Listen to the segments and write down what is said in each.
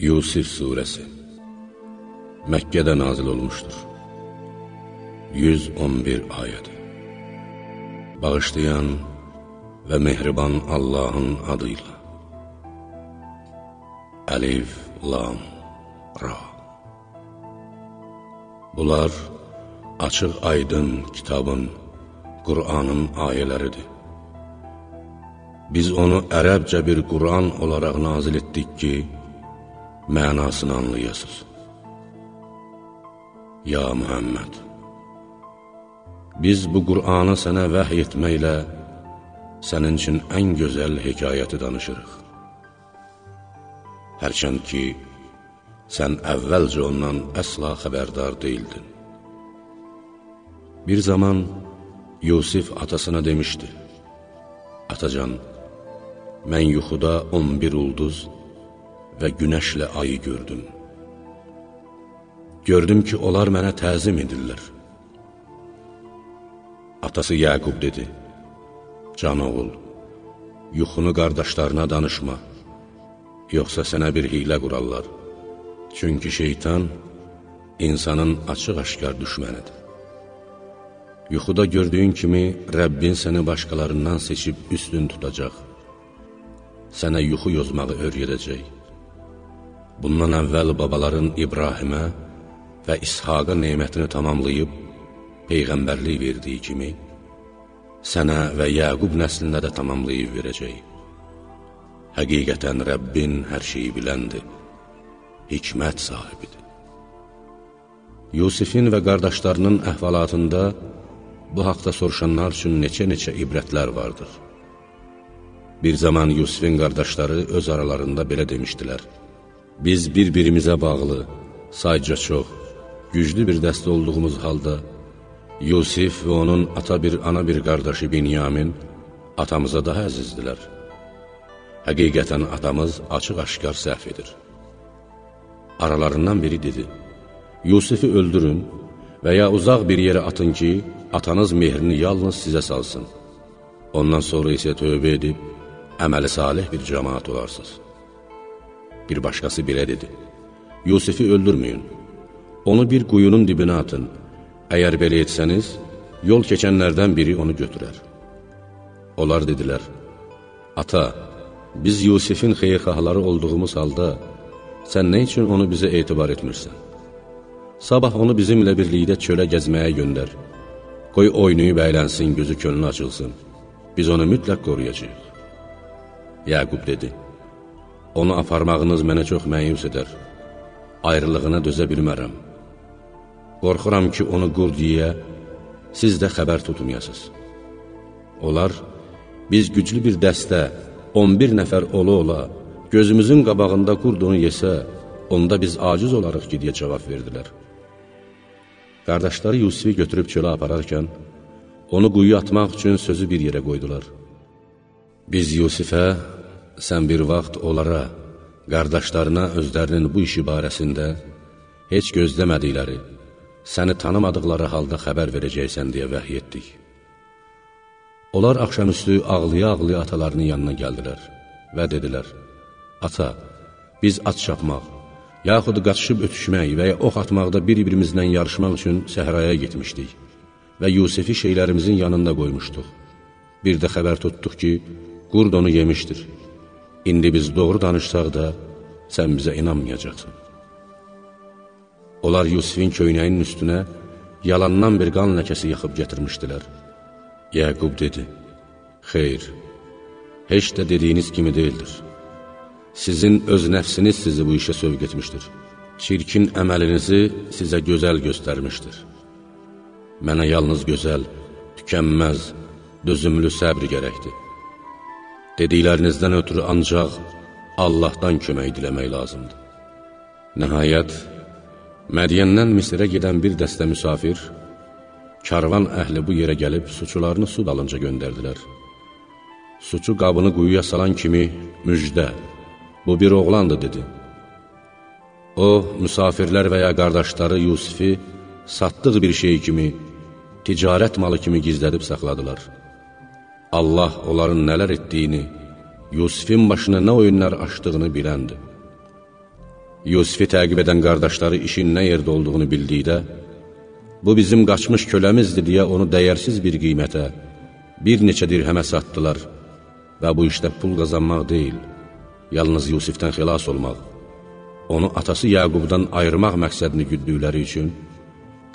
Yusif Suresi. Məkkədə nazil olmuşdur 111 ayədir Bağışlayan və mehriban Allahın adıyla. Əlif, Lam, Ra. Bunlar açıq aydın kitabın, Qur'anın ayələridir. Biz onu ərəbcə bir Qur'an olaraq nazil etdik ki, mənasını anlayasız. Ya Muhammed! Biz bu Qur'anı sənə vəhy etməklə sənin üçün ən gözəl hekayəti danışırıq. Hərçənd ki, sən əvvəlcə ondan əsla xəbərdar deyildin. Bir zaman Yusif atasına demişdi, Atacan, mən yuxuda 11 ulduz və günəşlə ayı gördüm. Gördüm ki, onlar mənə təzim edirlər. Atası Yəqub dedi, Can oğul, yuxunu qardaşlarına danışma, yoxsa sənə bir hilə qurarlar. Çünki şeytan insanın açıq-aşkar düşmənidir. Yuxuda gördüyün kimi Rəbbin səni başqalarından seçib üstün tutacaq. Sənə yuxu yozmağı öyrədəcək. Bundan əvvəl babaların İbrahimə və İshaqa neymətini tamamlayıb, Peyğəmbərlik verdiyi kimi, sənə və Yəqub nəslinə də tamamlayıb verəcək. Həqiqətən Rəbbin hər şeyi biləndir, hikmət sahibidir. Yusifin və qardaşlarının əhvalatında bu haqda soruşanlar üçün neçə-neçə ibrətlər vardır. Bir zaman Yusifin qardaşları öz aralarında belə demişdilər, Biz bir-birimizə bağlı, sayca çox, güclü bir dəstə olduğumuz halda, Yusif və onun ata bir, ana bir qardaşı Binyamin atamıza daha əzizdilər. Həqiqətən atamız açıq-aşkar səhv edir. Aralarından biri dedi, Yusifi öldürün və ya uzaq bir yerə atın ki, atanız mehrini yalnız sizə salsın. Ondan sonra isə tövbə edib, əməli salih bir cəmaat olarsınız. Bir başqası belə dedi, Yusifi öldürməyin, onu bir quyunun dibinə atın, əgər belə etsəniz, yol keçənlərdən biri onu götürər. Onlar dedilər, Ata, biz Yusifin xeyirxahları olduğumuz halda, sən nə üçün onu bizə etibar etmirsən? Sabah onu bizimlə birlikdə çölə gəzməyə göndər. Qoy oynayıb əylənsin, gözü könlü açılsın. Biz onu mütləq qoruyacaq. Yəqub dedi, onu aparmağınız mənə çox məyus edər. Ayrılığına dözə bilmərəm. Qorxuram ki, onu qurd yiyə, siz də xəbər tutmayasınız. Onlar, biz güclü bir dəstə, 11 nəfər ola-ola, gözümüzün qabağında qurdunu yesə, onda biz aciz olarıq ki, deyə cavab verdilər. Qardaşları Yusifi götürüb çölə apararkən, onu quyu atmaq üçün sözü bir yerə qoydular. Biz Yusifə, sən bir vaxt onlara, qardaşlarına özlərinin bu işi barəsində heç gözləmədikləri, səni tanımadıqları halda xəbər verəcəksən deyə vəhiy etdik. Onlar axşamüstü ağlaya-ağlaya atalarının yanına gəldilər və dedilər, Ata, biz at çapmaq, yaxud qaçışıb ötüşmək və ya ox atmaqda bir-birimizlə yarışmaq üçün səhraya getmişdik və Yusifi şeylərimizin yanında qoymuşduq. Bir də xəbər tutduq ki, qurd onu yemişdir. İndi biz doğru danışsaq da, sən bizə inanmayacaqsın. Onlar Yusifin köynəyinin üstünə yalandan bir qan ləkəsi yaxıb gətirmişdilər. Yəqub dedi, Xeyr, heç də dediyiniz kimi deyildir. Sizin öz nəfsiniz sizi bu işə sövq etmişdir. Çirkin əməlinizi sizə gözəl göstərmişdir. Mənə yalnız gözəl, tükənməz, dözümlü səbr gərəkdir. Dediklərinizdən ötürü ancaq Allahdan kömək diləmək lazımdır. Nəhayət, Mədiyəndən Misirə gedən bir dəstə müsafir, karvan əhli bu yerə gəlib suçularını su dalınca göndərdilər. Suçu qabını quyuya salan kimi müjdə, bu bir oğlandır, dedi. O, müsafirlər və ya qardaşları Yusifi satdığı bir şey kimi, ticarət malı kimi gizlədib saxladılar. Allah onların nələr etdiyini, Yusifin başına nə oyunlar açdığını biləndir. Yusifi təqib edən qardaşları işin nə yerdə olduğunu bildikdə, bu bizim qaçmış köləmizdir deyə onu dəyərsiz bir qiymətə, bir neçə dirhəmə satdılar və bu işdə pul qazanmaq deyil, yalnız Yusifdən xilas olmaq, onu atası Yaqubdan ayırmaq məqsədini güddükləri üçün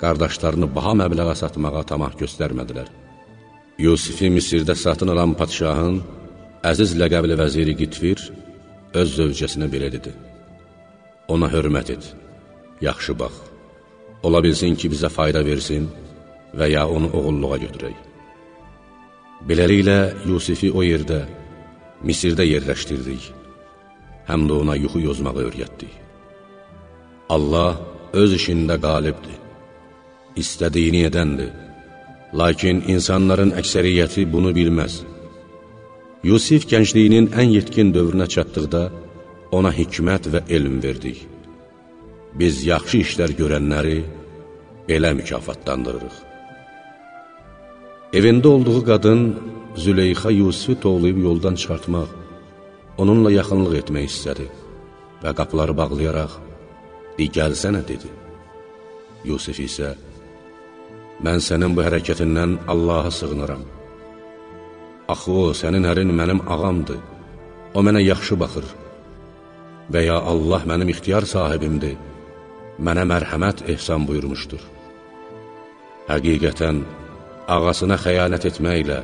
qardaşlarını baha məbləğə satmağa tamah göstərmədilər. Yusifi Misirdə satın alan patişahın əziz ləqəbli vəziri Qitfir öz zövcəsinə belə dedi. Ona hörmət et, yaxşı bax, ola bilsin ki, bizə fayda versin və ya onu oğulluğa götürək. Beləliklə, Yusifi o yerdə, Misirdə yerləşdirdik, həm də ona yuxu yozmağı öyrətdik. Allah öz işində qalibdir, istədiyini edəndir, lakin insanların əksəriyyəti bunu bilməz. Yusif gəncliyinin ən yetkin dövrünə çatdıqda, ona hikmət və elm verdik. Biz yaxşı işlər görənləri belə mükafatlandırırıq. Evində olduğu qadın Züleyxa Yusifi tovlayıb yoldan çıxartmaq, onunla yaxınlıq etmək istədi və qapıları bağlayaraq, di gəlsənə dedi. Yusif isə, mən sənin bu hərəkətindən Allaha sığınıram. Axı o, sənin ərin mənim ağamdır, o mənə yaxşı baxır və ya Allah mənim ixtiyar sahibimdir, mənə mərhəmət ehsan buyurmuşdur. Həqiqətən, ağasına xəyanət etməklə,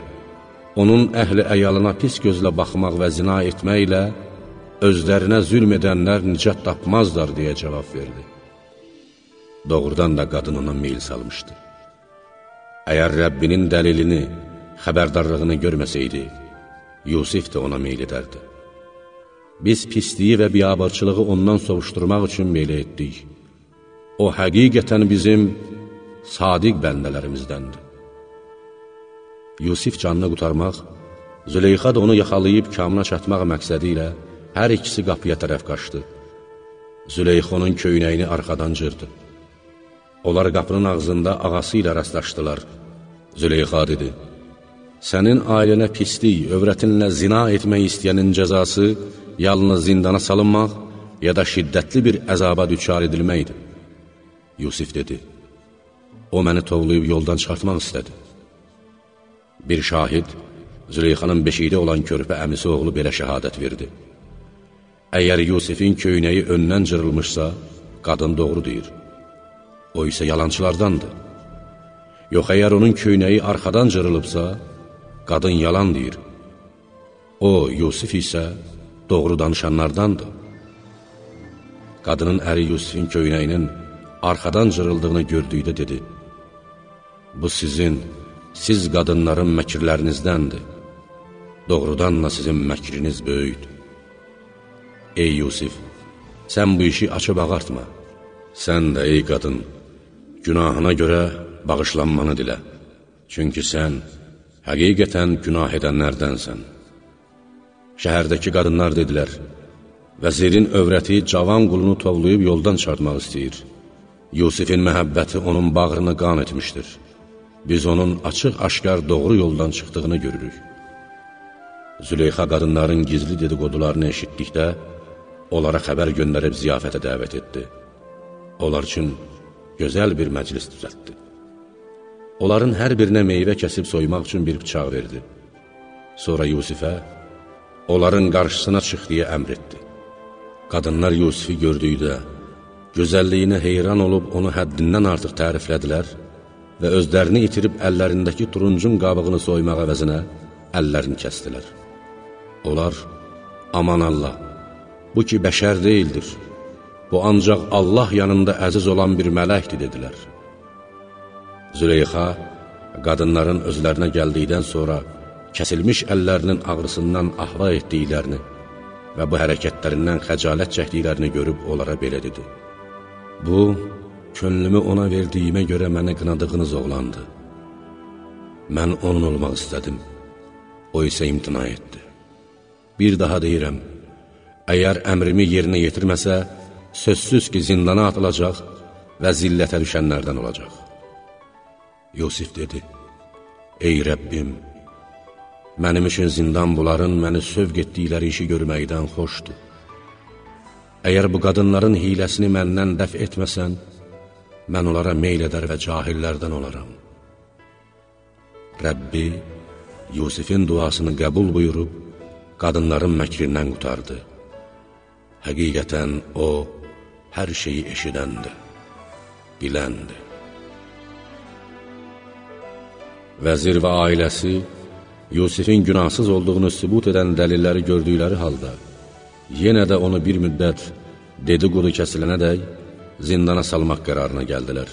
onun əhli əyalına pis gözlə baxmaq və zina etməklə, özlərinə zülm edənlər nicat tapmazlar deyə cavab verdi. Doğrudan da qadın ona meyil salmışdı. Əgər Rəbbinin dəlilini, xəbərdarlığını görməsəydi, Yusif də ona meyil edərdi. Biz pisliyi və biabırçılığı ondan sovuşturmaq üçün belə etdik. O, həqiqətən bizim sadiq bəndələrimizdəndir. Yusif canını qutarmaq, Züleyxa da onu yaxalayıb kamına çatmaq məqsədi ilə hər ikisi qapıya tərəf qaçdı. Züleyxa onun köynəyini arxadan cırdı. Onlar qapının ağzında ağası ilə rastlaşdılar. Züleyxa dedi, Sənin ailənə pislik, övrətinlə zina etmək istəyənin cəzası yalnız zindana salınmaq ya da şiddətli bir əzaba düçar edilməkdir. Yusif dedi, o məni tovlayıb yoldan çıxartmaq istədi. Bir şahid, Züleyxanın beşikdə olan körpə əmisi oğlu belə şəhadət verdi. Əgər Yusifin köynəyi öndən cırılmışsa, qadın doğru deyir. O isə yalancılardandır. Yox, əgər onun köynəyi arxadan cırılıbsa, qadın yalan deyir. O, Yusif isə doğru danışanlardandır. Qadının əri Yusifin köynəyinin arxadan cırıldığını gördükdə dedi, Bu sizin, siz qadınların məkirlərinizdəndir. Doğrudan da sizin məkriniz böyükdür. Ey Yusif, sən bu işi açıb ağartma. Sən də, ey qadın, günahına görə bağışlanmanı dilə. Çünki sən həqiqətən günah edənlərdənsən. Şəhərdəki qadınlar dedilər, vəzirin övrəti cavan qulunu tovlayıb yoldan çıxartmaq istəyir. Yusifin məhəbbəti onun bağrını qan etmişdir. Biz onun açıq-aşkar doğru yoldan çıxdığını görürük. Züleyxa qadınların gizli dedikodularını eşitdikdə, onlara xəbər göndərib ziyafətə dəvət etdi. Onlar üçün gözəl bir məclis düzəltdi. Onların hər birinə meyvə kəsib soymaq üçün bir bıçaq verdi. Sonra Yusifə, onların qarşısına çıx deyə əmr etdi. Qadınlar Yusifi gördükdə, gözəlliyinə heyran olub onu həddindən artıq təriflədilər və özlərini itirib əllərindəki turuncun qabığını soymaq əvəzinə əllərini kəstilər. Onlar, aman Allah, bu ki bəşər deyildir, bu ancaq Allah yanında əziz olan bir mələkdir, dedilər. Züleyxa, qadınların özlərinə gəldikdən sonra kəsilmiş əllərinin ağrısından ahva etdiklərini və bu hərəkətlərindən xəcalət çəkdiklərini görüb onlara belə dedi. Bu, könlümü ona verdiyimə görə məni qınadığınız oğlandı. Mən onun olmaq istədim, o isə imtina etdi. Bir daha deyirəm, əgər əmrimi yerinə yetirməsə, sözsüz ki, zindana atılacaq və zillətə düşənlərdən olacaq. Yusif dedi, Ey Rəbbim, Mənim üçün zindan bunların məni sövq etdikləri işi görməkdən xoşdur. əgər bu qadınların hiləsini məndən dəf etməsən, mən onlara meyl edər və cahillərdən olaram. Rəbbi Yusifin duasını qəbul buyurub, qadınların məkrindən qutardı. Həqiqətən o, hər şeyi eşidəndir, biləndir. Vəzir və ailəsi Yusifin günahsız olduğunu sübut edən dəlilləri gördükləri halda, yenə də onu bir müddət dedikodu kəsilənə dək zindana salmaq qərarına gəldilər.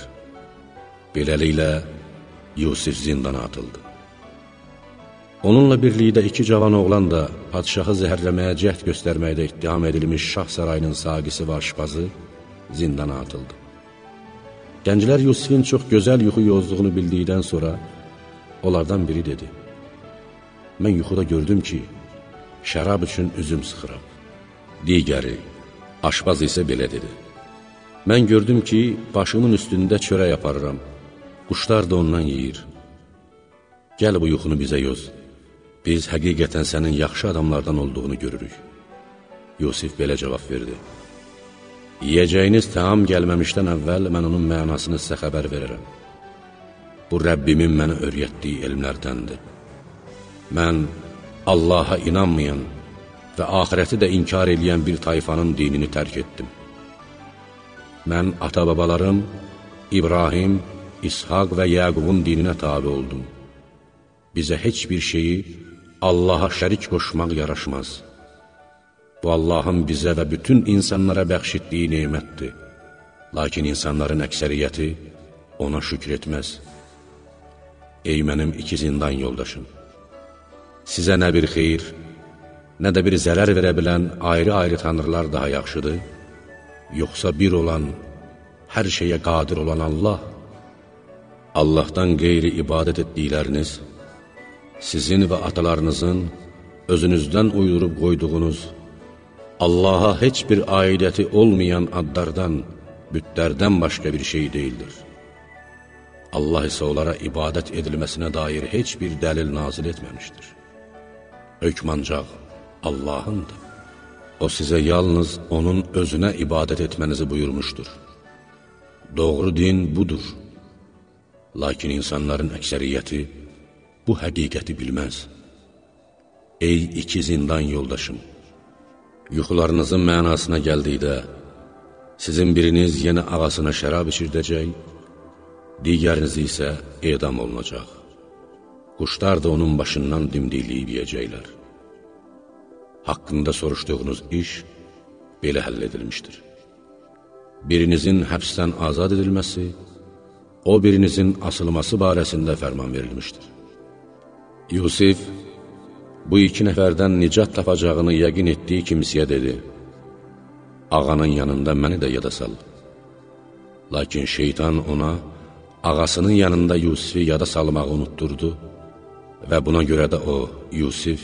Beləliklə, Yusif zindana atıldı. Onunla birlikdə iki cavan oğlan da padişahı zəhərləməyə cəhd göstərməkdə ittiham edilmiş şah sarayının saqisi və aşpazı zindana atıldı. Gənclər Yusifin çox gözəl yuxu yozduğunu bildikdən sonra onlardan biri dedi, Mən yuxuda gördüm ki, şərab üçün üzüm sıxıram. Digəri, aşpaz isə belə dedi, Mən gördüm ki, başımın üstündə çörək aparıram, quşlar da ondan yeyir. Gəl bu yuxunu bizə yoz, biz həqiqətən sənin yaxşı adamlardan olduğunu görürük. Yusif belə cavab verdi. Yiyəcəyiniz təam gəlməmişdən əvvəl mən onun mənasını sizə xəbər verərəm. Bu Rəbbimin mənə öyrətdiyi elmlərdəndir. Mən Allaha inanmayan və ahirəti də inkar eləyən bir tayfanın dinini tərk etdim. Mən ata-babalarım İbrahim, İshaq və Yəqubun dininə tabi oldum. Bizə heç bir şeyi Allaha şərik qoşmaq yaraşmaz. Bu Allahın bizə və bütün insanlara bəxş etdiyi neymətdir. Lakin insanların əksəriyyəti ona şükr etməz. Ey mənim iki zindan yoldaşım! Sizə nə bir xeyir, nə də bir zərər verə bilən ayrı-ayrı tanrılar daha yaxşıdır, yoxsa bir olan, hər şeyə qadir olan Allah, Allahdan qeyri ibadət etdikləriniz, sizin və atalarınızın özünüzdən uydurub qoyduğunuz, Allaha heç bir aidəti olmayan adlardan, bütlərdən başqa bir şey deyildir. Allah isə onlara ibadət edilməsinə dair heç bir dəlil nazil etməmişdir. Hökm ancaq Allahındır. O sizə yalnız onun özünə ibadət etmənizi buyurmuşdur. Doğru din budur. Lakin insanların əksəriyyəti bu həqiqəti bilməz. Ey iki zindan yoldaşım! Yuxularınızın mənasına gəldikdə, sizin biriniz yenə ağasına şərab içirdəcək, digəriniz isə edam olunacaq. Quşlar da onun başından dimdikliyib yiyəcəklər. Haqqında soruşduğunuz iş belə həll edilmişdir. Birinizin həbsdən azad edilməsi, o birinizin asılması barəsində fərman verilmişdir. Yusif bu iki nəfərdən nicat tapacağını yəqin etdiyi kimsiyə dedi, Ağanın yanında məni də yada sal. Lakin şeytan ona ağasının yanında Yusifi yada salmağı unutturdu və buna görə də o, Yusif,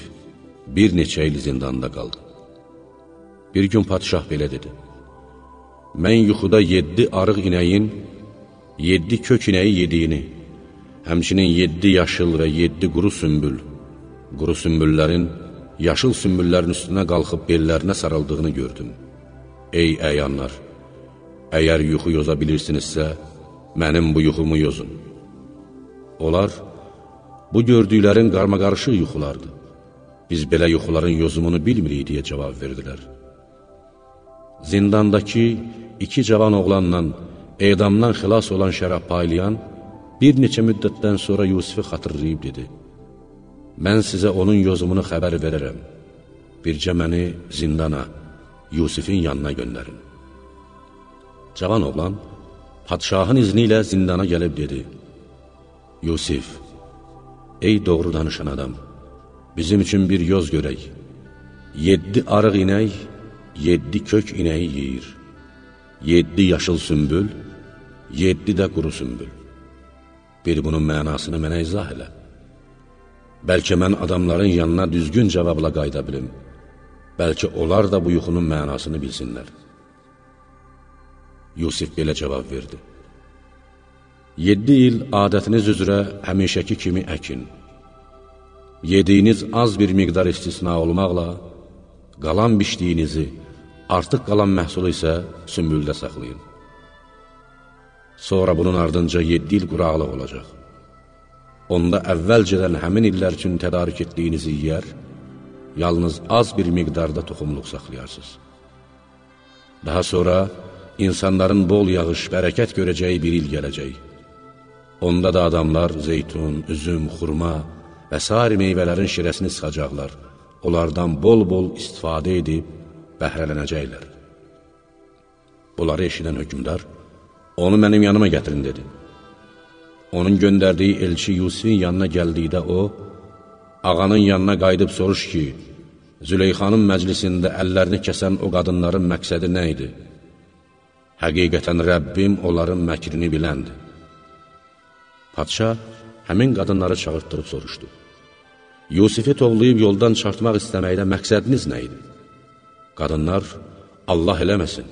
bir neçə il zindanda qaldı. Bir gün padişah belə dedi, Mən yuxuda yeddi arıq inəyin, yeddi kök inəyi yediyini, həmçinin yeddi yaşıl və yeddi quru sümbül, quru sümbüllərin yaşıl sümbüllərin üstünə qalxıb bellərinə sarıldığını gördüm. Ey əyanlar, əgər yuxu yoza bilirsinizsə, mənim bu yuxumu yozun. Onlar, bu gördüklərin qarmaqarışıq yuxulardır. Biz belə yuxuların yozumunu bilmirik, deyə cavab verdilər. Zindandakı iki cavan oğlanla edamdan xilas olan şərab paylayan, Bir neçə müddətdən sonra Yusifi xatırlayıb dedi, Mən sizə onun yozumunu xəbər verərəm, bircə məni zindana, Yusifin yanına göndərin. Cavan oğlan, padşahın izni ilə zindana gəlib dedi, Yusif, ey doğru danışan adam, bizim üçün bir yoz görək, yeddi arıq inək, yeddi kök inəyi yeyir, yeddi yaşıl sümbül, yeddi də quru sümbül. Bir bunun mənasını mənə izah elə. Bəlkə mən adamların yanına düzgün cavabla qayda bilim. Bəlkə onlar da bu yuxunun mənasını bilsinlər. Yusif belə cavab verdi. Yeddi il adətiniz üzrə həmişəki kimi əkin. Yediyiniz az bir miqdar istisna olmaqla, qalan biçdiyinizi, artıq qalan məhsulu isə sümbüldə saxlayın. Sonra bunun ardınca 7 il quraqlıq olacaq. Onda əvvəlcədən həmin illər üçün tədarik etdiyinizi yiyər, yalnız az bir miqdarda toxumluq saxlayarsınız. Daha sonra insanların bol yağış, bərəkət görəcəyi bir il gələcək. Onda da adamlar zeytun, üzüm, xurma və s. meyvələrin şirəsini sıxacaqlar. Onlardan bol-bol istifadə edib bəhrələnəcəklər. Bunları eşidən hökümdar, onu mənim yanıma gətirin, dedi. Onun göndərdiyi elçi Yusifin yanına gəldikdə o, ağanın yanına qayıdıb soruş ki, Züleyxanın məclisində əllərini kəsən o qadınların məqsədi nə idi? Həqiqətən Rəbbim onların məkrini biləndir. Padşah həmin qadınları çağırtdırıb soruşdu. Yusifi tovlayıb yoldan çartmaq istəməkdə məqsədiniz nə idi? Qadınlar, Allah eləməsin,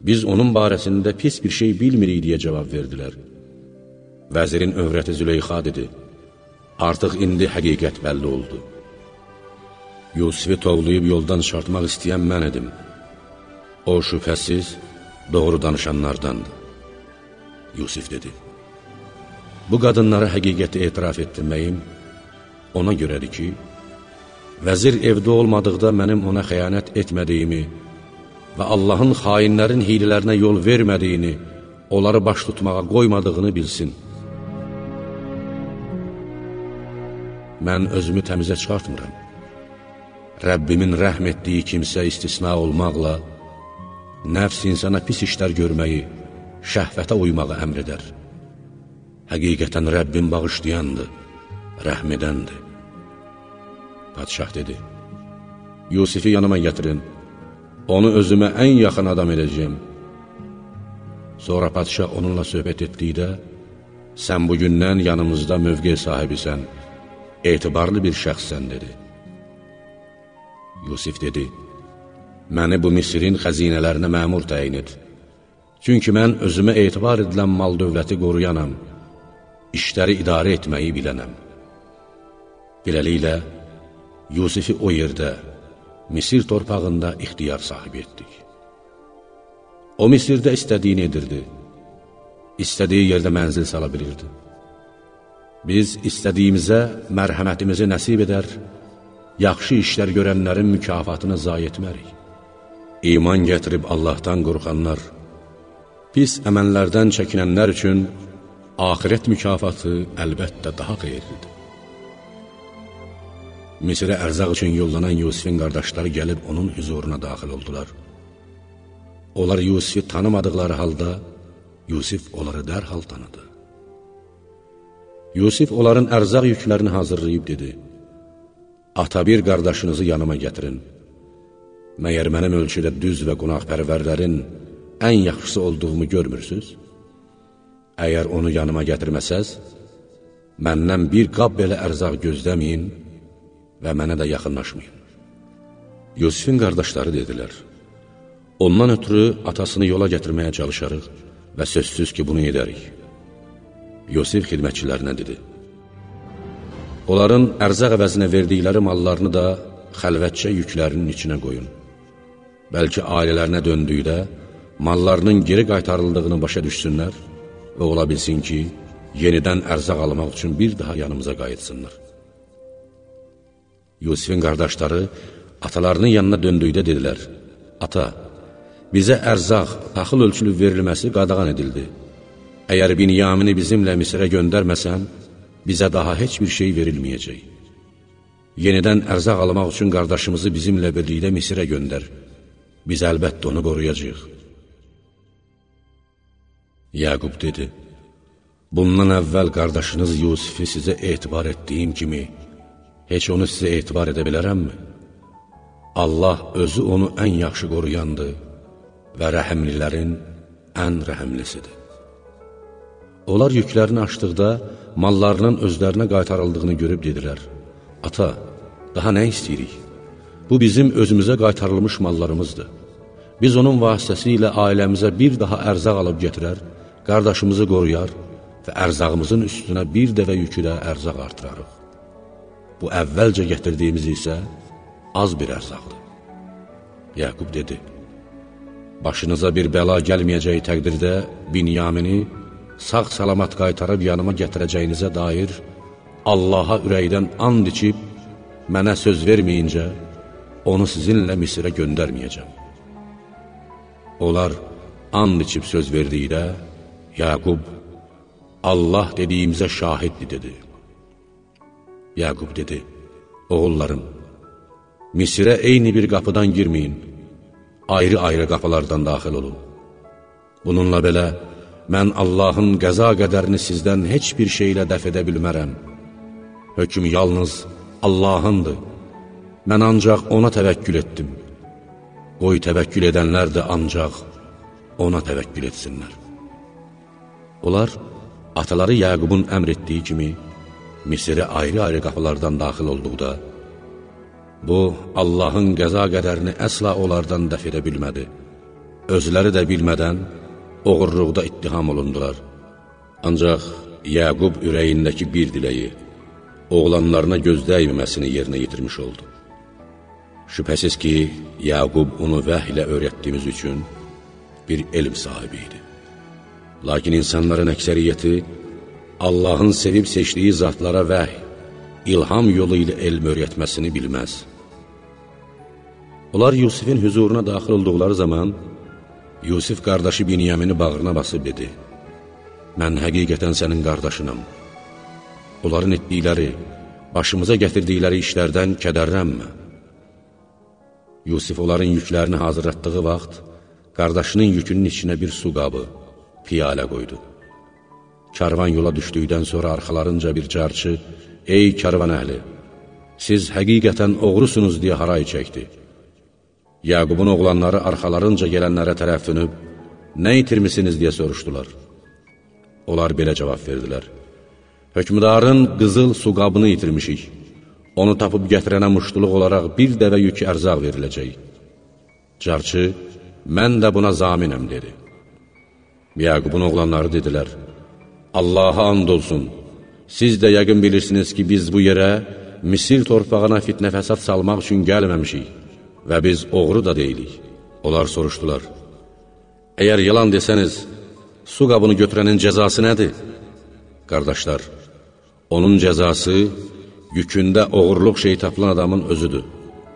biz onun barəsində pis bir şey bilmirik deyə cavab verdilər. Vəzirin övrəti Züleyxa dedi, artıq indi həqiqət bəlli oldu. Yusifi tovlayıb yoldan çıxartmaq istəyən mən edim. O, şübhəsiz, doğru danışanlardandır. Yusif dedi, bu qadınlara həqiqəti etiraf etdirməyim ona görədir ki, vəzir evdə olmadıqda mənim ona xəyanət etmədiyimi və Allahın xainlərin hilələrinə yol vermədiyini, onları baş tutmağa qoymadığını bilsin. Mən özümü təmizə çıxartmıram. Rəbbimin rəhm etdiyi kimsə istisna olmaqla, nəfs insana pis işlər görməyi, şəhvətə uymağı əmr edər. Həqiqətən Rəbbim bağışlayandır, rəhm edəndir. Padişah dedi, Yusifi yanıma gətirin, onu özümə ən yaxın adam edəcəyim. Sonra padişah onunla söhbət etdikdə, sən bugündən yanımızda mövqe sahibisən, etibarlı bir şəxssən, dedi. Yusif dedi, məni bu Misirin xəzinələrinə məmur təyin et. Çünki mən özümə etibar edilən mal dövləti qoruyanam, işləri idarə etməyi bilənəm. Beləliklə, Yusifi o yerdə, Misir torpağında ixtiyar sahibi etdik. O Misirdə istədiyini edirdi, istədiyi yerdə mənzil sala bilirdi. Biz istədiyimizə mərhəmətimizi nəsib edər, yaxşı işlər görənlərin mükafatını zayi etmərik. İman gətirib Allahdan qorxanlar, pis əməllərdən çəkinənlər üçün ahirət mükafatı əlbəttə daha xeyirlidir. Misirə ərzaq üçün yollanan Yusifin qardaşları gəlib onun hüzuruna daxil oldular. Onlar Yusifi tanımadıqları halda, Yusif onları dərhal tanıdı. Yusif onların ərzaq yüklərini hazırlayıb dedi, Ata bir qardaşınızı yanıma gətirin. Məyər mənim ölçüdə düz və qonaqpərvərlərin ən yaxşısı olduğumu görmürsünüz? Əgər onu yanıma gətirməsəz, məndən bir qab belə ərzaq gözləməyin, və mənə də yaxınlaşmayın. Yusifin qardaşları dedilər, ondan ötürü atasını yola gətirməyə çalışarıq və sözsüz ki, bunu edərik. Yusif xidmətçilərinə dedi, onların ərzaq əvəzinə verdikləri mallarını da xəlvətcə yüklərinin içinə qoyun. Bəlkə ailələrinə döndükdə mallarının geri qaytarıldığını başa düşsünlər və ola bilsin ki, yenidən ərzaq almaq üçün bir daha yanımıza qayıtsınlar. Yusifin qardaşları atalarının yanına döndükdə dedilər, Ata, bizə ərzaq, taxıl ölçülü verilməsi qadağan edildi. Əgər Binyamini bizimlə Misirə göndərməsən, bizə daha heç bir şey verilməyəcək. Yenidən ərzaq almaq üçün qardaşımızı bizimlə birlikdə Misirə göndər. Biz əlbəttə onu qoruyacaq. Yaqub dedi, Bundan əvvəl qardaşınız Yusifi sizə etibar etdiyim kimi, heç onu sizə etibar edə bilərəmmi? Allah özü onu ən yaxşı qoruyandır və rəhəmlilərin ən rəhəmlisidir. Onlar yüklərini açdıqda mallarının özlərinə qaytarıldığını görüb dedilər, Ata, daha nə istəyirik? Bu bizim özümüzə qaytarılmış mallarımızdır. Biz onun vasitəsilə ailəmizə bir daha ərzaq alıb gətirər, qardaşımızı qoruyar və ərzağımızın üstünə bir dəvə yükü də ərzaq artırarıq. Bu əvvəlcə gətirdiyimiz isə az bir ərzaqdır. Yaqub dedi, başınıza bir bəla gəlməyəcəyi təqdirdə Binyamini sağ salamat qaytarıb yanıma gətirəcəyinizə dair Allaha ürəkdən and içib, mənə söz verməyincə, onu sizinlə Misirə göndərməyəcəm. Onlar and içib söz verdikdə, Yaqub, Allah dediyimizə şahiddir, dedi. Yaqub dedi, oğullarım, Misirə eyni bir qapıdan girməyin, ayrı-ayrı qapılardan daxil olun. Bununla belə, mən Allahın qəza qədərini sizdən heç bir şeylə dəf edə bilmərəm. Höküm yalnız Allahındır. Mən ancaq ona təvəkkül etdim. Qoy təvəkkül edənlər də ancaq ona təvəkkül etsinlər. Onlar ataları Yaqubun əmr etdiyi kimi Misirə ayrı-ayrı qapılardan daxil olduqda, bu, Allahın qəza qədərini əsla onlardan dəf edə bilmədi. Özləri də bilmədən oğurluqda ittiham olundular. Ancaq Yaqub ürəyindəki bir diləyi, oğlanlarına göz dəyməsini yerinə yetirmiş oldu. Şübhəsiz ki, Yaqub onu vəhlə öyrətdiyimiz üçün bir elm sahibi idi. Lakin insanların əksəriyyəti Allahın sevib seçdiyi zatlara vəh, ilham yolu ilə elm öyrətməsini bilməz. Onlar Yusifin hüzuruna daxil olduqları zaman Yusif qardaşı Binyamini bağrına basıb dedi, Mən həqiqətən sənin qardaşınam. Onların etdikləri, başımıza gətirdikləri işlərdən kədərlənmə. Yusif onların yüklərini hazırlatdığı vaxt, qardaşının yükünün içinə bir su qabı, piyalə qoydu. Karvan yola düşdükdən sonra arxalarınca bir carçı, Ey karvan əhli, siz həqiqətən oğrusunuz deyə haray çəkdi. Yaqubun oğlanları arxalarınca gələnlərə tərəf dönüb, nə itirmisiniz deyə soruşdular. Onlar belə cavab verdilər. Hökmdarın qızıl su qabını itirmişik. Onu tapıb gətirənə muştuluq olaraq bir dəvə yük ərzaq veriləcək. Carçı, mən də buna zaminəm, dedi. Yaqubun oğlanları dedilər, Allaha and olsun, siz də yəqin bilirsiniz ki, biz bu yerə Misir torpağına fitnə fəsad salmaq üçün gəlməmişik və biz oğru da deyilik. Onlar soruşdular, əgər yalan desəniz, su qabını götürənin cəzası nədir? Qardaşlar, onun cəzası yükündə oğurluq şey tapılan adamın özüdür,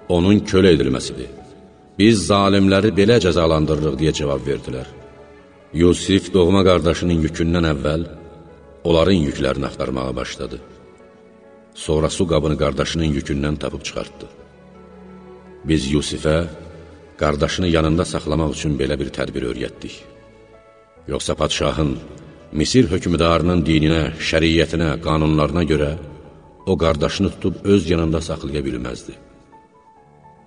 onun kölə edilməsidir. Biz zalimləri belə cəzalandırırıq deyə cavab verdilər. Yusif doğma qardaşının yükündən əvvəl onların yüklərini axtarmağa başladı. Sonra su qabını qardaşının yükündən tapıb çıxartdı. Biz Yusifə qardaşını yanında saxlamaq üçün belə bir tədbir öyrətdik. Yoxsa padşahın, Misir hökmdarının dininə, şəriyyətinə, qanunlarına görə o qardaşını tutub öz yanında saxlaya bilməzdi.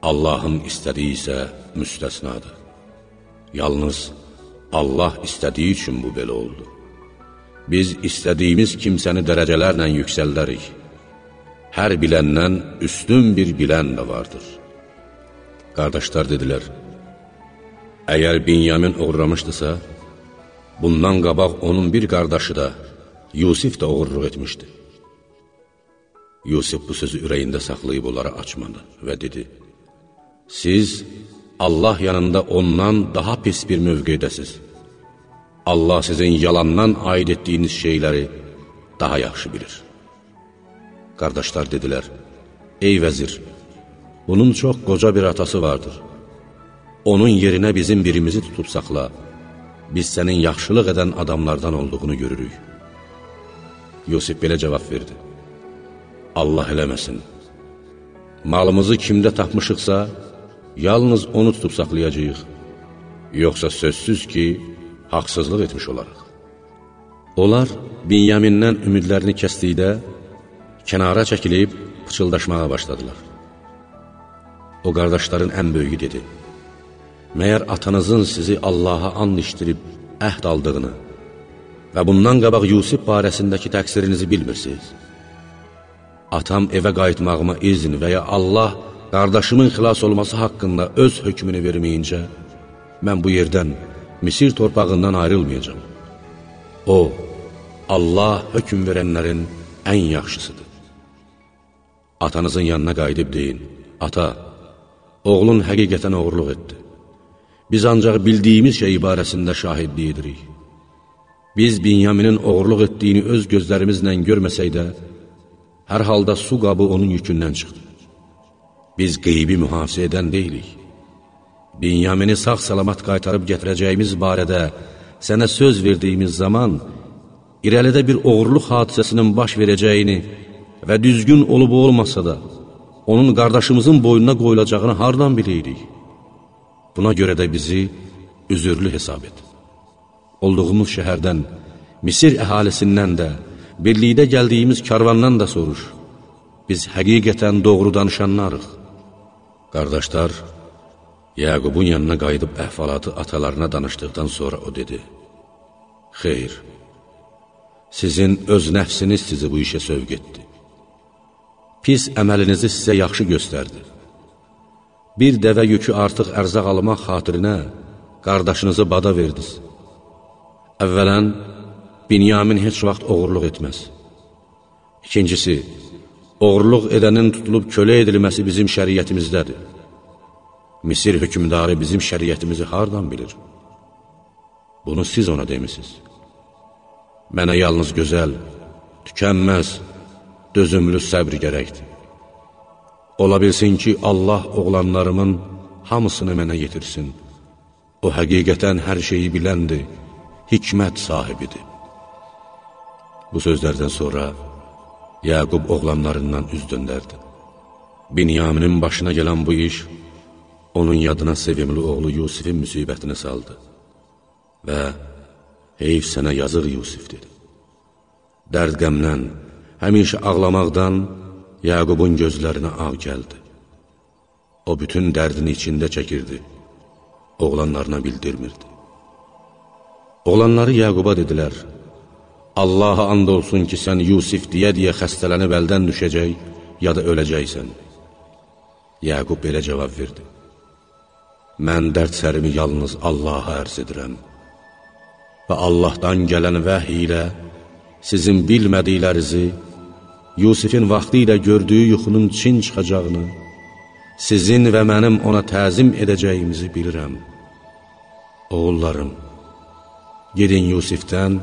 Allahın istədiyi isə müstəsnadır. Yalnız Allah istədiyi üçün bu belə oldu. Biz istədiyimiz kimsəni dərəcələrlə yüksəldərik. Hər biləndən üstün bir bilən də vardır. Qardaşlar dedilər, əgər Binyamin uğramışdısa, bundan qabaq onun bir qardaşı da, Yusif də uğurluq etmişdi. Yusif bu sözü ürəyində saxlayıb onlara açmadı və dedi, Siz Allah yanında ondan daha pis bir mövqeydəsiz. Allah sizin yalandan aid etdiyiniz şeyləri daha yaxşı bilir. Qardaşlar dedilər, Ey vəzir, bunun çox qoca bir atası vardır. Onun yerinə bizim birimizi tutub saxla, biz sənin yaxşılıq edən adamlardan olduğunu görürük. Yusif belə cavab verdi, Allah eləməsin. Malımızı kimdə tapmışıqsa, yalnız onu tutub saxlayacaq. Yoxsa sözsüz ki, haqsızlıq etmiş olaraq. Onlar Binyamindən ümidlərini kəsdikdə, kənara çəkilib pıçıldaşmağa başladılar. O qardaşların ən böyüyü dedi, Məyər atanızın sizi Allaha and işdirib əhd aldığını və bundan qabaq Yusuf barəsindəki təqsirinizi bilmirsiniz? Atam evə qayıtmağıma izin və ya Allah qardaşımın xilas olması haqqında öz hökmünü verməyincə, mən bu yerdən Misir torpağından ayrılmayacam. O, Allah hökm verənlərin ən yaxşısıdır. Atanızın yanına qayıdıb deyin, Ata, oğlun həqiqətən oğurluq etdi. Biz ancaq bildiyimiz şey barəsində şahidlik edirik. Biz Binyaminin oğurluq etdiyini öz gözlərimizlə görməsək də, hər halda su qabı onun yükündən çıxdı. Biz qeybi mühafizə edən deyilik. Binyamini sağ-salamat qaytarıb gətirəcəyimiz barədə sənə söz verdiyimiz zaman, irəlidə bir oğurluq hadisəsinin baş verəcəyini və düzgün olub olmasa da, onun qardaşımızın boynuna qoyulacağını hardan bilirik? Buna görə də bizi üzürlü hesab et. Olduğumuz şəhərdən, Misir əhalisindən də, birlikdə gəldiyimiz karvandan da soruş. Biz həqiqətən doğru danışanlarıq. Qardaşlar, Yəqubun yanına qayıdıb əhvalatı atalarına danışdıqdan sonra o dedi, Xeyr, sizin öz nəfsiniz sizi bu işə sövq etdi. Pis əməlinizi sizə yaxşı göstərdi. Bir dəvə yükü artıq ərzaq almaq xatirinə qardaşınızı bada verdiniz. Əvvələn, Binyamin heç vaxt oğurluq etməz. İkincisi, oğurluq edənin tutulub kölə edilməsi bizim şəriyyətimizdədir. Misir hökümdarı bizim şəriyyətimizi hardan bilir? Bunu siz ona demisiniz. Mənə yalnız gözəl, tükənməz, dözümlü səbr gərəkdir. Ola bilsin ki, Allah oğlanlarımın hamısını mənə yetirsin. O həqiqətən hər şeyi biləndir, hikmət sahibidir. Bu sözlərdən sonra Yaqub oğlanlarından üz döndərdi. Binyaminin başına gələn bu iş onun yadına sevimli oğlu Yusifin müsibətini saldı və heyf sənə yazıq Yusif dedi. Dərd qəmlən, həmişə ağlamaqdan Yaqubun gözlərinə ağ gəldi. O bütün dərdini içində çəkirdi, oğlanlarına bildirmirdi. Oğlanları Yaquba dedilər, Allaha and olsun ki, sən Yusif deyə-deyə xəstələnib əldən düşəcək, ya da öləcəksən. Yaqub belə cavab verdi. Mən dərd sərimi yalnız Allaha ərz edirəm və Allahdan gələn vəhy ilə sizin bilmədiklərinizi, Yusifin vaxtı ilə gördüyü yuxunun çin çıxacağını, sizin və mənim ona təzim edəcəyimizi bilirəm. Oğullarım, gedin Yusifdən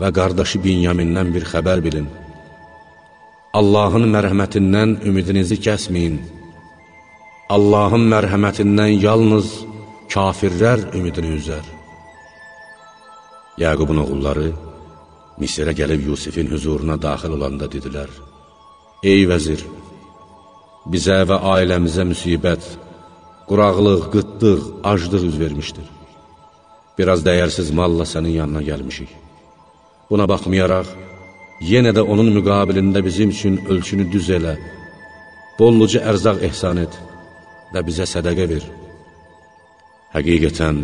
və qardaşı Binyamindən bir xəbər bilin. Allahın mərhəmətindən ümidinizi kəsməyin. Allahın mərhəmətindən yalnız kafirlər ümidini üzər. Yaqubun oğulları Misirə gəlib Yusifin hüzuruna daxil olanda dedilər, Ey vəzir, bizə və ailəmizə müsibət, quraqlıq, qıtlıq, aclıq üz vermişdir. Biraz dəyərsiz malla sənin yanına gəlmişik. Buna baxmayaraq, yenə də onun müqabilində bizim üçün ölçünü düz elə, bolluca ərzaq ehsan et və bizə sədəqə ver. Həqiqətən,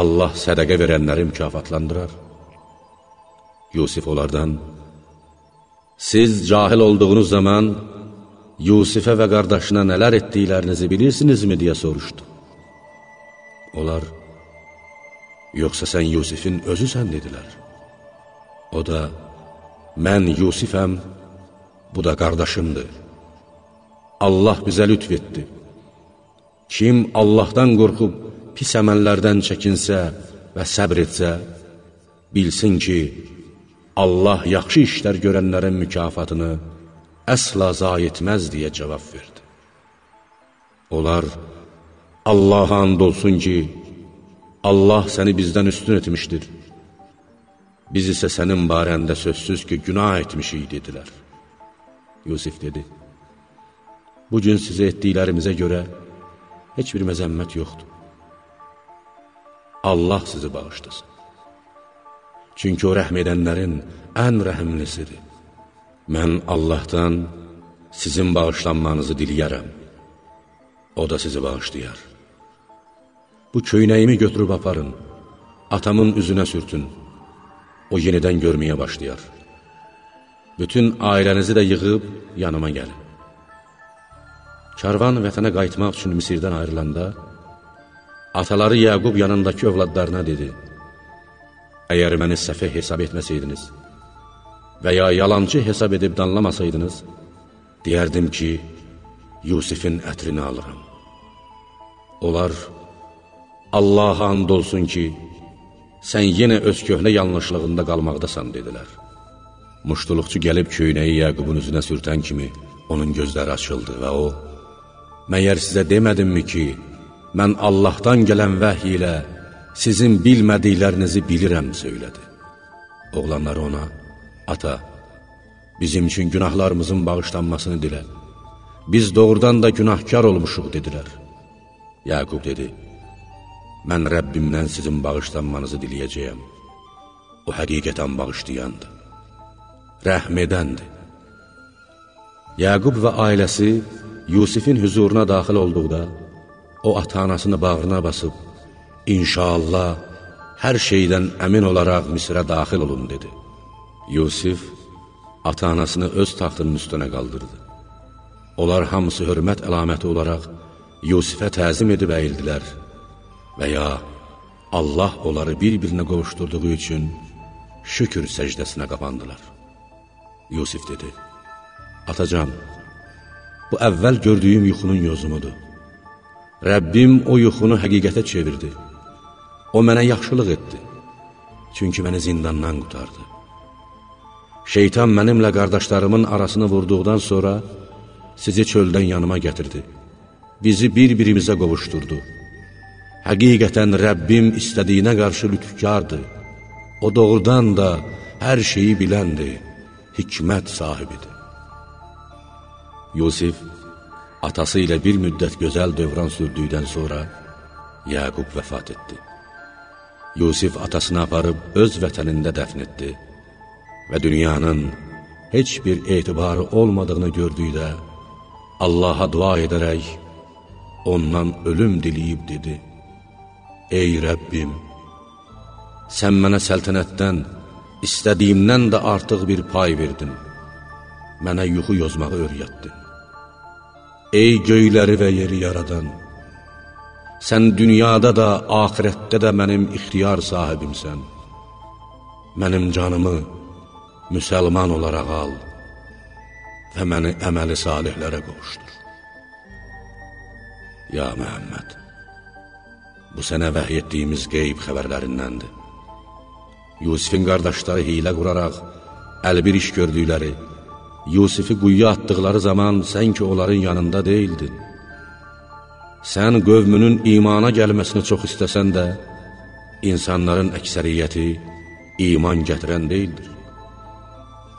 Allah sədəqə verənləri mükafatlandırar. Yusif onlardan, Siz cahil olduğunuz zaman Yusifə və qardaşına nələr etdiklərinizi bilirsinizmi, deyə soruşdu. Onlar, yoxsa sən Yusifin özüsən, dedilər. O da, mən Yusifəm, bu da qardaşımdır. Allah bizə lütf etdi. Kim Allahdan qorxub pis əməllərdən çəkinsə və səbr etsə, bilsin ki, Allah yaxşı işlər görənlərin mükafatını əsla zayi etməz deyə cavab verdi. Onlar, Allaha and olsun ki, Allah səni bizdən üstün etmişdir. Biz isə sənin barəndə sözsüz ki, günah etmişik, dedilər. Yusuf dedi, bu gün sizə etdiklərimizə görə heç bir məzəmmət yoxdur. Allah sizi bağışlasın. Çünki o rəhm edənlərin ən rəhimlisidir. Mən Allahdan sizin bağışlanmanızı diliyərəm. O da sizi bağışlayar. Bu köynəyimi götürüb aparın, atamın üzünə sürtün. O yenidən görməyə başlayar. Bütün ailənizi də yığıb yanıma gəlin. Karvan vətənə qayıtmaq üçün Misirdən ayrılanda, ataları Yaqub yanındakı övladlarına dedi, Əgər məni səfeh hesab etməsəydiniz və ya yalancı hesab edib danlamasaydınız, deyərdim ki, Yusifin ətrini alıram. Onlar, Allaha and olsun ki, sən yenə öz köhnə yanlışlığında qalmaqdasan, dedilər. Muştuluqçu gəlib köynəyi Yaqubun üzünə sürtən kimi onun gözləri açıldı və o, Məyər sizə demədimmi ki, mən Allahdan gələn vəhy ilə sizin bilmədiklərinizi bilirəm, söylədi. Oğlanlar ona, ata, bizim üçün günahlarımızın bağışlanmasını dilə. Biz doğrudan da günahkar olmuşuq, dedilər. Yaqub dedi, mən Rəbbimdən sizin bağışlanmanızı diləyəcəyəm. O həqiqətən bağışlayandır, rəhm edəndir. Yaqub və ailəsi Yusifin hüzuruna daxil olduqda, o ata-anasını bağrına basıb, İnşallah, hər şeydən əmin olaraq Misrə daxil olun, dedi. Yusif ata-anasını öz taxtının üstünə qaldırdı. Onlar hamısı hörmət əlaməti olaraq Yusifə təzim edib əyildilər və ya Allah onları bir-birinə qovuşturduğu üçün şükür səcdəsinə qapandılar. Yusif dedi, Atacan, Bu əvvəl gördüyüm yuxunun yozumudur. Rəbbim o yuxunu həqiqətə çevirdi. O mənə yaxşılıq etdi. Çünki məni zindandan qutardı. Şeytan mənimlə qardaşlarımın arasını vurduqdan sonra sizi çöldən yanıma gətirdi. Bizi bir-birimizə qovuşturdu. Həqiqətən Rəbbim istədiyinə qarşı lütfkardır. O doğrudan da hər şeyi biləndir, hikmət sahibidir. Yusif atası ilə bir müddət gözəl dövran sürdükdən sonra Yaqub vəfat etdi. Yusif atasını aparıb öz vətənində dəfn etdi və dünyanın heç bir etibarı olmadığını gördükdə Allaha dua edərək ondan ölüm diləyib dedi, Ey Rəbbim, sən mənə səltənətdən istədiyimdən də artıq bir pay verdin, mənə yuxu yozmağı öyrətdin. Ey göyləri və yeri yaradan, sən dünyada da, ahirətdə də mənim ixtiyar sahibimsən. Mənim canımı müsəlman olaraq al və məni əməli salihlərə qovuşdur. Ya Məhəmməd, bu sənə vəhy etdiyimiz qeyb xəbərlərindəndir. Yusifin qardaşları hilə quraraq, əlbir iş gördükləri, Yusifi quyuya atdıqları zaman sən ki, onların yanında deyildin. Sən qövmünün imana gəlməsini çox istəsən də, insanların əksəriyyəti iman gətirən deyildir.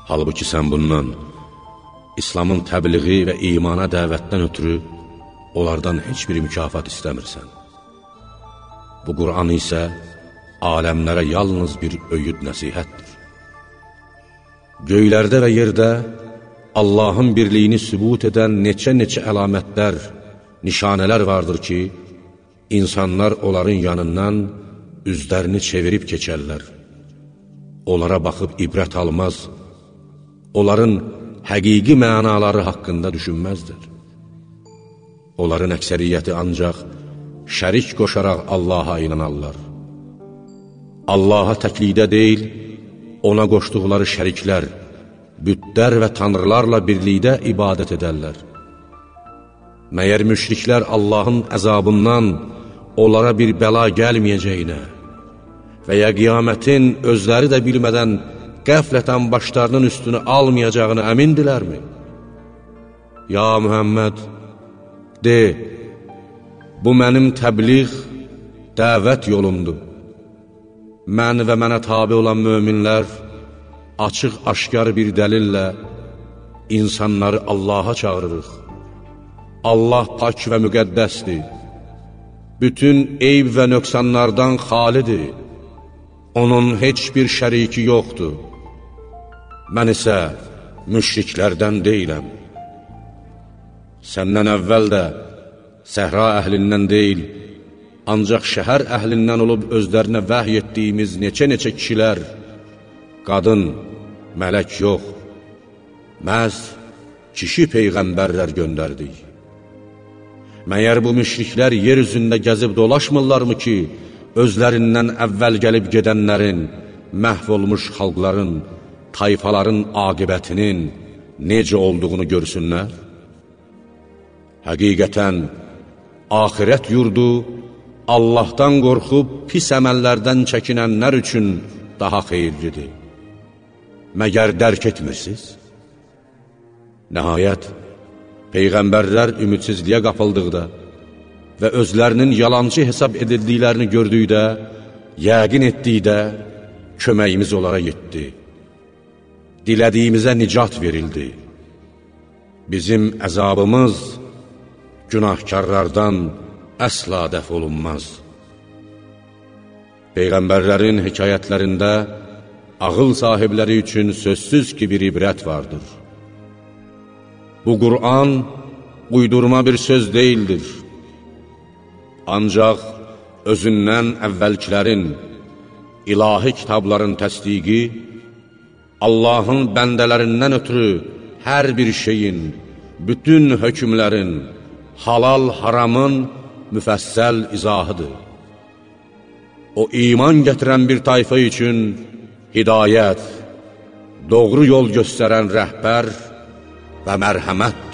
Halbuki sən bundan, İslamın təbliği və imana dəvətdən ötürü onlardan heç bir mükafat istəmirsən. Bu Qur'an isə aləmlərə yalnız bir öyüd nəsihətdir. Göylərdə və yerdə Allahın birliyini sübut edən neçə-neçə əlamətlər, nişanələr vardır ki, insanlar onların yanından üzlərini çevirib keçərlər. Onlara baxıb ibrət almaz, onların həqiqi mənaları haqqında düşünməzdir. Onların əksəriyyəti ancaq şərik qoşaraq Allaha inanarlar. Allaha təklikdə deyil, ona qoşduqları şəriklər, bütlər və tanrılarla birlikdə ibadət edərlər. Məyər müşriklər Allahın əzabından onlara bir bəla gəlməyəcəyinə və ya qiyamətin özləri də bilmədən qəflətən başlarının üstünü almayacağını əmindilərmi? Ya Mühəmməd, de, bu mənim təbliğ, dəvət yolumdur. Mən və mənə tabi olan möminlər, açıq-aşkar bir dəlillə insanları Allaha çağırırıq. Allah pak və müqəddəsdir. Bütün eyb və nöqsanlardan xalidir. Onun heç bir şəriki yoxdur. Mən isə müşriklərdən deyiləm. Səndən əvvəl də səhra əhlindən deyil, ancaq şəhər əhlindən olub özlərinə vəhy etdiyimiz neçə-neçə kişilər, qadın, mələk yox, məhz kişi peyğəmbərlər göndərdik. Məyər bu müşriklər yer üzündə gəzib dolaşmırlarmı ki, özlərindən əvvəl gəlib gedənlərin, məhv olmuş xalqların, tayfaların aqibətinin necə olduğunu görsünlər? Həqiqətən, ahirət yurdu Allahdan qorxub pis əməllərdən çəkinənlər üçün daha xeyirlidir. Məgər dərk etmirsiniz? Nəhayət, Peyğəmbərlər ümidsizliyə qapıldıqda və özlərinin yalancı hesab edildiklərini gördükdə, yəqin etdikdə köməyimiz onlara yetdi. Dilədiyimizə nicat verildi. Bizim əzabımız günahkarlardan əsla dəf olunmaz. Peyğəmbərlərin hekayətlərində ağıl sahibləri üçün sözsüz ki, bir ibrət vardır. Bu Qur'an uydurma bir söz deyildir. Ancaq özündən əvvəlkilərin, ilahi kitabların təsdiqi, Allahın bəndələrindən ötürü hər bir şeyin, bütün hökmlərin, halal haramın müfəssəl izahıdır. O, iman gətirən bir tayfa üçün hidayət, doğru yol göstərən rəhbər və mərhəmətdir.